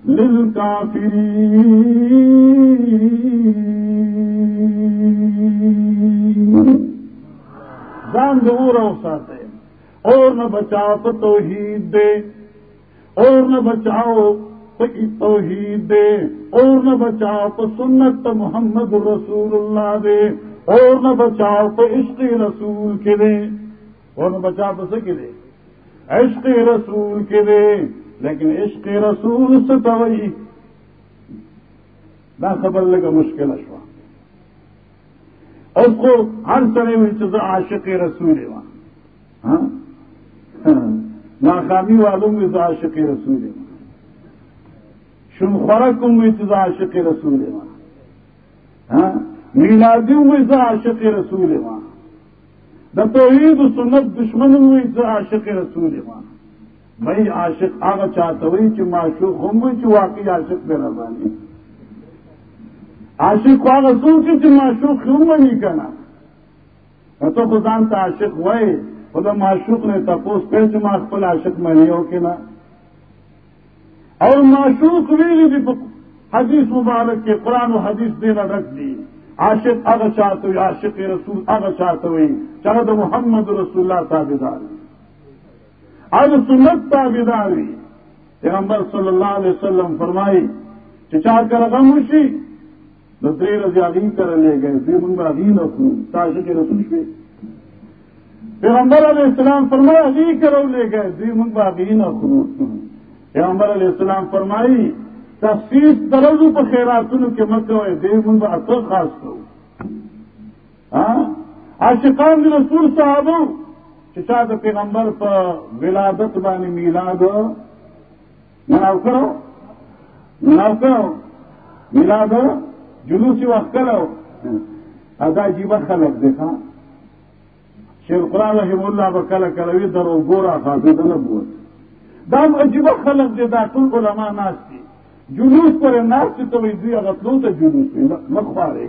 للكافرين جان دور اوساتے اور نہ بچاؤ تو توحید دے، اور نہ بچاؤ تو توحید دے، اور نہ بچاؤ تو سنت محمد رسول اللہ دے، اور نہ بچاؤ تو عشق رسول کے دے۔ اور نہ بچاؤ تو سکے دے، عشق رسول کے دے۔ لیکن عشق رسول سے توئی نہ خبر لگا مشکل اشوا اس کو ہر طرح میں چیز عاشق رسول ہاں؟ ناکامی والوں میں تو عاشق رسول ہے۔ وہاں شم خورکوں میں چیز عاشق رسول ہاں؟ میلادیوں میں سے عاشق رسول ہے۔ وہاں دا توحید سنت دشمنوں میں سے عاشق رسول ہے۔ بھائی عاشق آگا چاہتا ہوئی کہ معشوق ہوں گے کہ واقعی عاشق پہ ربانی عاشق آگا سن کے کہ معشوق کیوں میں نہیں کہنا۔ نہ تو خدا تا عاشق ہوئے۔ خدا معشوق نے تپوس پہ جو پل عاشق میں نہیں ہو کے نا۔ اور معشوق بھی حدیث مبارک کے قرآن و حدیث دینا رکھ دی۔ عاشق اگر چاہتے ہوئی عاشق رسول اگر چاہتے ہوئی چاہے تو محمد رسول اللہ تابدار اب سنت تابداری پیغمبر صلی اللہ علیہ وسلم فرمائی چچا کر غم خوشی نظری رضی عظیم کر لے گئے، پھر من میں عظیم رسول عاشق رسول پہ پیغمبر علیہ السلام فرمایا عظیم کرو لے گئے پھر من میں عظیم رسول پیغمبر علیہ السلام فرمائی تفصیل درجو په خیراتونو کې مکه وای دې مونږ اته خاص کوو ها عاشقان دی رسول صحابو چې چا پیغمبر په ولادت باندې میلاد، مناو کړو مناو کړو میلاد جلوس وخت کړو ادا عجیب خلق دی ښا شیخ قرآن رحم الله به کله کله وی درو ګوره خاطر نه بوت دا عجیب خلق دی دا ټول علما ناس دي جلوس پر ناس ته وی دی هغه ته جلوس مخواره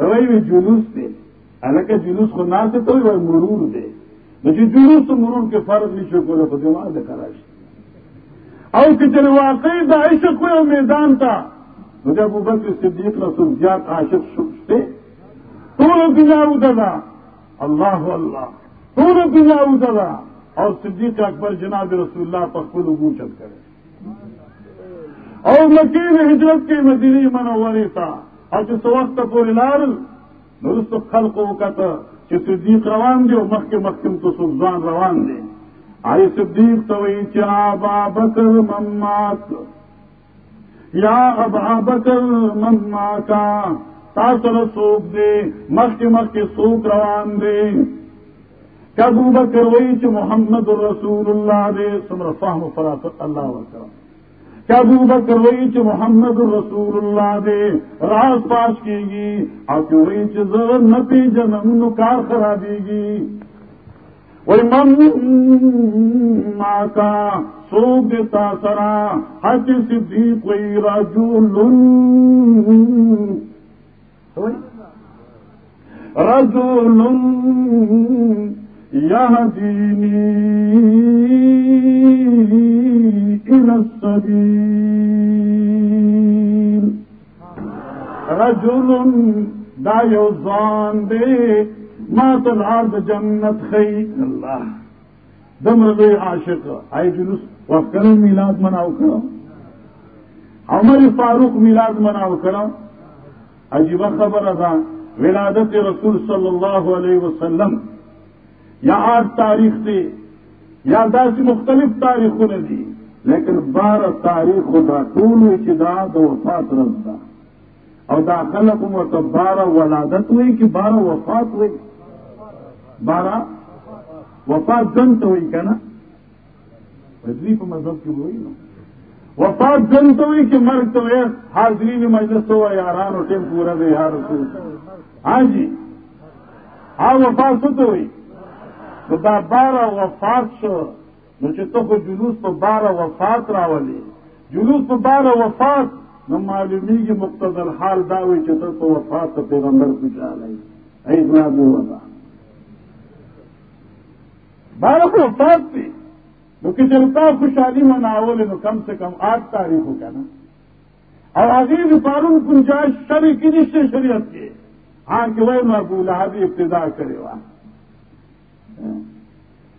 وی جلوس دی الکه جلوس خو ناس ته وی مرور دی نو چې جلوس مرور کې فرق نشو کولای په دماغ د کراشي او چې چې واقعي د عشق کوی میدان ته نو د ابو بکر صدیق رسول زیات عاشق شته ټول دنیا ودلا الله الله ټول دنیا ودلا او صدیق اکبر جناب رسول الله په خپل وګو چل کړي او مکه هجرت کې مدینه منوره تا او چې څو وخت پورې لاړل نو رسو خلق وکړه صدیق روان دی او مخکې مخکې تو سبزان روان دی آئی صدیق تو وی چې بکر ممات۔ یا ابا بکر مماتا۔ تاسو له سوق دی، مخکې مخکې سوق روان دی. کابو بکر وی چې محمد رسول الله دی سمره فهم فرات الله وکړه ابو بکر وی چې محمد رسول الله دې راز پاش کیږي او چې وی چې زه نه پیژنم نو کار خرابېږي وی من ماکا سوق دیتا سرا حج صدیق وی رجل رجل يهديني إلى السبيل. رجل دا يوزان دي ما تلعب جنة خي الله. دمر غي عاشق. اي جلوس وفكر ميلاد مناو کرو عمر فاروق میلاد مناو کرو عجیب خبر ادا ولادت رسول صلی اللہ علیہ وسلم۔ یا آٹھ تاریخ سے یا دس مختلف تاریخوں نے دی، لیکن بارہ تاریخ خدا ٹول ہوئی دو وفات رستا اور داخل کو تو بارہ ولادت ہوئی کہ بارہ وفات ہوئی۔ بارہ وفات جنت ہوئی کیا نا؟ تجریف مذہب کی ہوئی نا۔ وفات جنت ہوئی کہ مرگ تو ہے۔ حاضرین مجلس ہوا یاران اور ٹیم پورا دے، یار ہاں جی۔ ہاں وفات تو ہوئی۔ نو دا بارہ وفات شو۔ نو چې ته خو جلوس په بارہ وفات راولي جلوس په بارہ وفات۔ نو معلومیږي مقتضى الحال دا وي چې ته په وفات ته پیغمبر خوشاله ای ابن ابو وفا بارہ کو وفات دي نو کې چلتا خوشحالي مناول نو کم سے کم آٹھ تاریخ ہو نا۔ اور عظیم پارون گنجائش شری کی نشچے شریعت کے ہاں کہ وہ ابو لہبی ابتدا کرے وا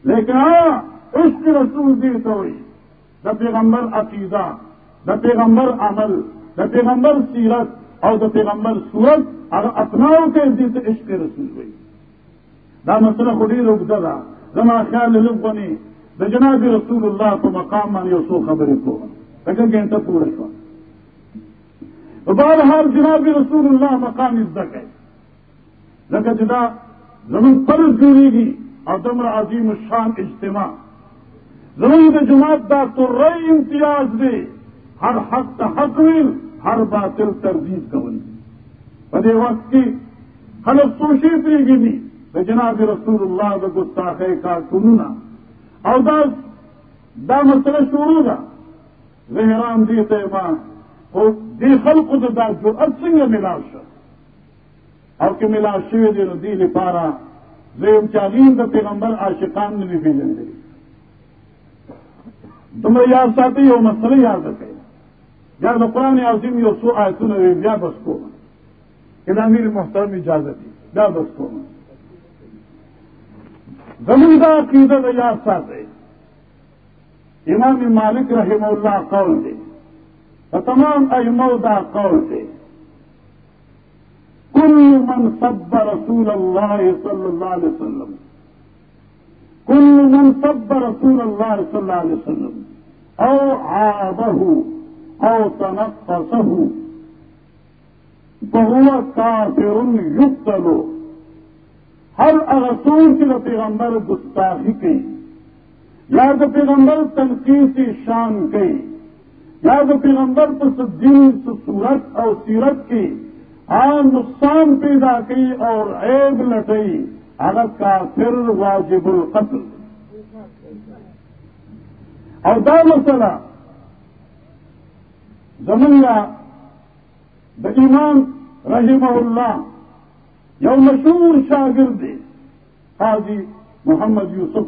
لیکن ہاں اس کی رسول دی ہوئی۔ دا پیغمبر عقیدہ، دا پیغمبر عمل، دا پیغمبر سیرت اور دا پیغمبر صورت اگر اپناؤ کے دل سے عشق رسول ہوئی۔ دا مسئلہ خودی رک دا زما خیال لگ بنی۔ دا جناب رسول اللہ کو مقام مانی سو خبر کو لیکن گھنٹہ پورا شو بہرحال جناب رسول اللہ مقام عزت ہے لگا جدا زمین پر جوڑی گی اور دمر عظیم الشان اجتماع. زمین جماعت دا تو رئی امتیاز دے ہر حق حق ویل ہر باطل تردید کون بدے وقت کی خلق سوشی تری گنی جناب رسول اللہ کا گستاخے کا کنونا اور دس دا مسئلہ شروع گا رحرام دیتے ماں وہ دی خلق دا دا جو ارسنگ ملاش اور کہ ملاش شوی دے دی لپارا زیم چاغین د پیغمبر عاشقان نه پیژندل دومره یاد ساتي یو مسله یاد کړئ یا د قرآن عظیم یو څو آیتونه وی بیا بس کوم کله امیر محترم اجازه دي بیا بس کوم زمون دا عقیده د یاد ساتي امام مالک رحم الله قول دی په تمام ائمه دا قول دی كل من سب رسول الله صلى الله عليه وسلم۔ كل من سب رسول الله صلى الله عليه وسلم۔ او عابه او تنقصه فهو كافر يقتل ہر اغسول کی پیغمبر گستاخی کی، یا تو پیغمبر تنقید شان کی، یا تو پیغمبر تو صورت اور سیرت کی آ نقصان پیدا کی اور عیب لٹئی اگر کا پھر واجب القتل۔ اور دا مسئلہ زمنگا دا ایمان رحمہ اللہ یو مشہور شاگرد قاضی محمد یوسف.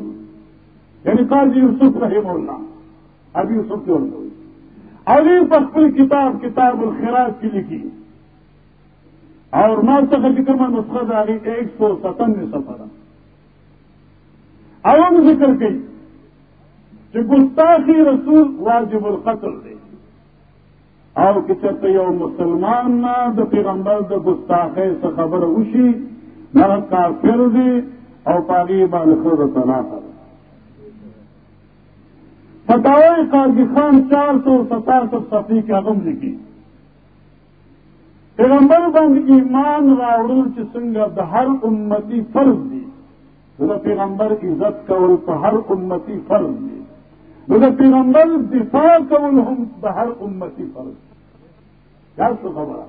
یعنی قاضی یوسف رحمہ اللہ. اب یوسف جو ہوئی. ابھی پخل کتاب کتاب الخراج کی لکھی. اور ماں سفر ذکر میں نسخہ داری ایک سو ستانوے سفر عوام ذکر گئی کہ گستاخی رسول واجب القتل دے اور کچھ یو مسلمان نہ د پیغمبر د گستاخے سے خبر اوشی، نہ کافر دے اور پاگی بال خود تلا کر فتح قاضی خان چار سو ستاسٹھ صفی کے عدم لکھی۔ پیغمبر بند ایمان راوڑل چې څنګه د هر امتی فرض دي د پیغمبر عزت کول په هر امتی فرض دي د پیغمبر دفاع کول هم د هر امتی فرض دي دا څه خبره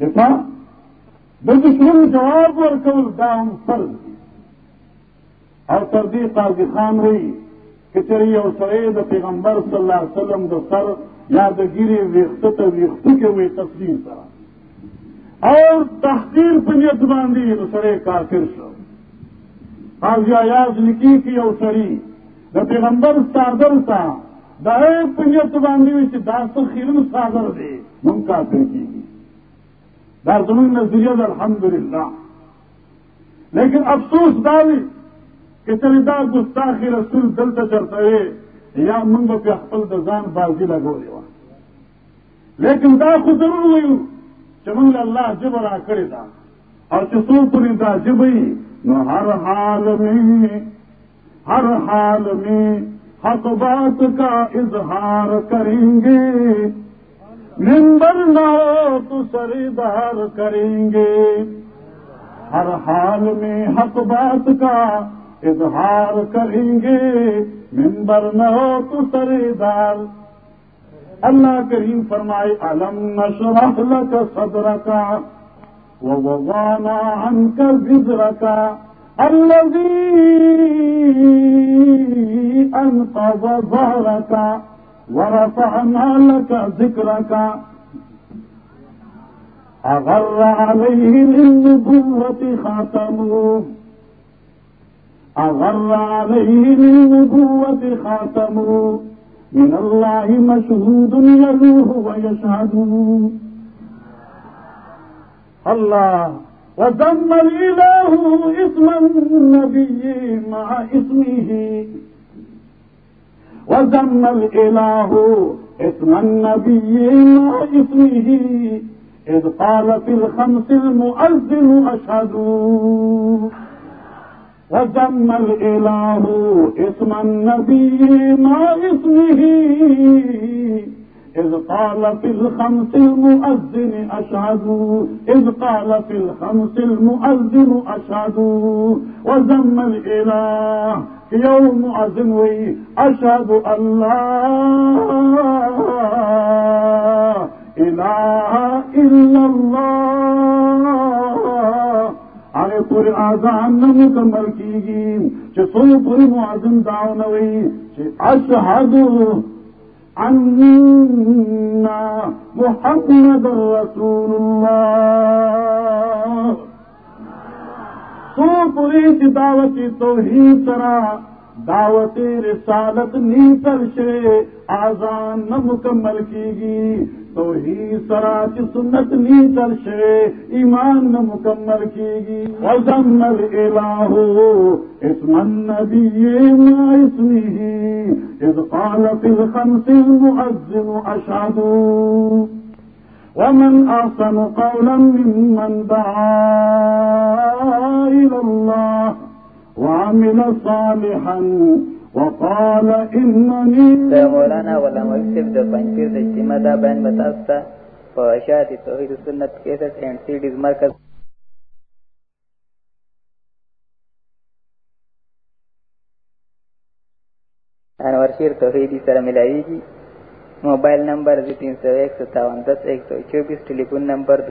دفاع د دشمن جواب ورکول دا هم فرض دي او تر خان وایي کچری او سره د پیغمبر صلی الله علیه وسلم د سر یا د ګیری ویخته ته ویخته کې اور تحقیر په نیت باندې نو سره کافر شو۔ قاضي آیاز لکی کی او سری د پیغمبر صادر تا دا په نیت باندې چې دا داسه خیرن صادر دی. مونږ کافر کیږي دا زموږ نظریه ده الحمدلله لیکن افسوس دا وی کہ چلے دا گستاخی رسول دلته چرته یا موږ په خپل د ځان بازی لګولې و لیکن دا خو ضرور ویو چې موږ الله جب را کړی دا. او چې څو پرې دا جبې نو هر حال میں ہر حال میں حق بات کا اظہار کریں گے۔ ممبر نہ ہو تو سردار کریں گے۔ ہر حال میں حق بات کا اظہار کریں گے۔ ممبر نہ ہو تو سردار اللہ کریم فرمائے علم نشرح لك صدرك ووضعنا عنك وزرك الذي انقض ظهرك ورفعنا لك ذكرك. أغر عليه للنبوة خاتمه. أغر عليه للنبوة خاتمه. من الله مشهود يلوه ويشهده. الله وذم الإله اسم النبي مع اسمه وذم الإله اسم النبي مع اسمه إذ قال في الخمس المؤذن أشهدوا وذم الإله اسم النبي ما اسمه إذ قال في الخمس المؤذن أشهد، إذ قال في الخمس المؤذن أشهد. وذم الإله في يوم مؤذن وي، أشهد أن لا إله إلا الله. هغه پورې اذان نه مکمل کیږي چې څو پورې مؤذن داو نه وي چې اشهد عنا محمد رسول الله. سو پوری چې توحید سره دعوت رسالت نیتل شے آزان نہ مکمل کی گی تو ہی سرا کی سنت نی چلشے ایمان نہ مکمل کی گی وزن الہ اسم النبی ما اسمه، اذ قال في الخمس المؤذن اشهد ومن احسن قولا ممن دعا الى الله وعمل صالحا وقال انني دا مولانا ولا مكتب د پنځیر د اجتماع دا بیان متاستا په اشاعت توحید سنت کیسټ اینڈ سیډیز مرکز انور شیر توحیدی سره ملایږي موبایل نمبر 301 57 10 124 ټلیفون نمبر